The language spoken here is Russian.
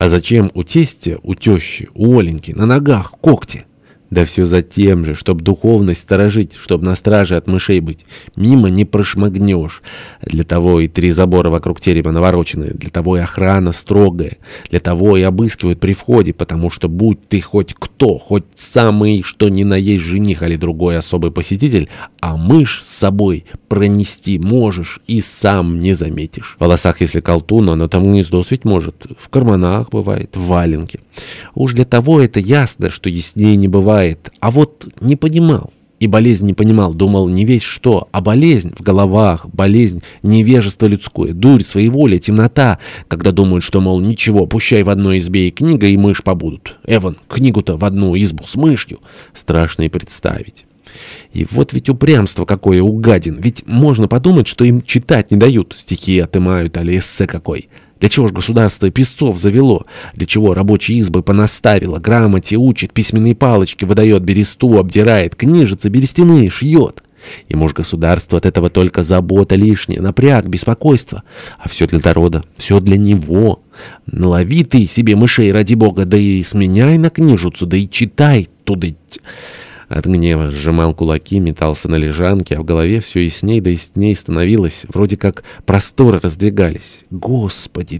А зачем у тестя, у тещи, у Оленьки на ногах когти? Да все за тем же, чтоб духовность сторожить, чтоб на страже от мышей быть. Мимо не прошмыгнешь. Для того и три забора вокруг терема наворочены, для того и охрана строгая, для того и обыскивают при входе, потому что будь ты хоть кто, хоть самый, что ни на есть жених или другой особый посетитель, а мышь с собой пронести можешь и сам не заметишь. В волосах, если колтун, оно там гнездо светь может, в карманах бывает, в валенке. Уж для того это ясно, что яснее не бывает а вот не понимал. И болезнь не понимал, думал не весь что, а болезнь в головах, болезнь невежество людское, дурь, своеволие, темнота, когда думают, что, мол, ничего, пущай в одной избе и книга, и мышь побудут. Эван, книгу-то в одну избу с мышью. Страшно и представить. И вот ведь упрямство какое у гадин, ведь можно подумать, что им читать не дают, стихи отымают, али эссе какой. Для чего ж государство писцов завело? Для чего рабочие избы понаставило? Грамоте учит, письменные палочки выдает, бересту обдирает, книжицы берестяные шьет. Ему ж государство от этого только забота лишняя, напряг, беспокойство. А все для народа, все для него. Налови ты себе мышей ради бога, да и сменяй на книжицу, да и читай туда. От гнева сжимал кулаки, метался на лежанке, а в голове все ясней да ясней становилось, вроде как просторы раздвигались. Господи,